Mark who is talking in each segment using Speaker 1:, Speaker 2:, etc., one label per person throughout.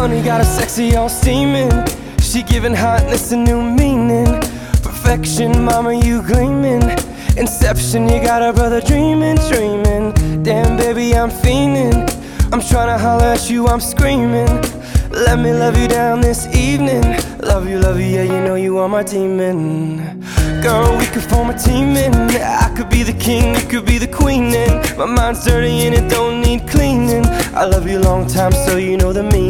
Speaker 1: Honey got a sexy all steaming. She giving hotness a new meaning. Perfection, mama, you gleaming. Inception, you got a brother dreaming, dreaming. Damn, baby, I'm fiending. I'm trying to holler at you, I'm screaming. Let me love you down this evening. Love you, love you, yeah, you know you are my demon. Girl, we could form a team I could be the king, you could be the queen my mind's dirty and it don't need cleaning. I love you long time, so you know the meaning.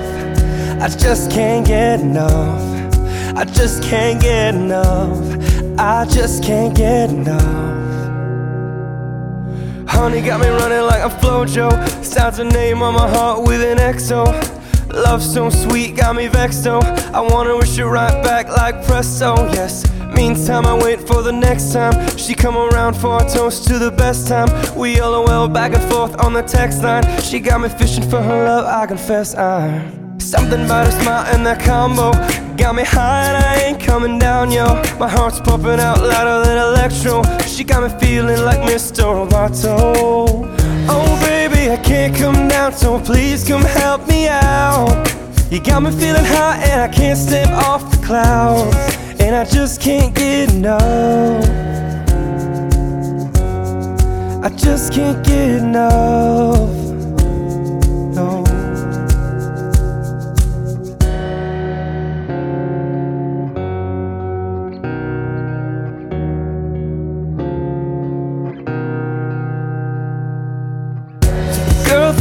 Speaker 1: I just can't get enough. I just can't get enough. I just can't get enough. Honey got me running like a FloJo. Sounds her name on my heart with an XO. Love so sweet, got me vexed, oh I wanna wish it right back like presto, yes Meantime, I wait for the next time She come around for a toast to the best time We LOL back and forth on the text line She got me fishing for her love, I confess I'm Something about her smile and that combo Got me high and I ain't coming down, yo. My heart's pumping out louder than electro. She got me feeling like Mr. Roboto. Oh baby, I can't come down, so please come help me out. You got me feeling high and I can't step off the clouds. And I just can't get enough. I just can't get enough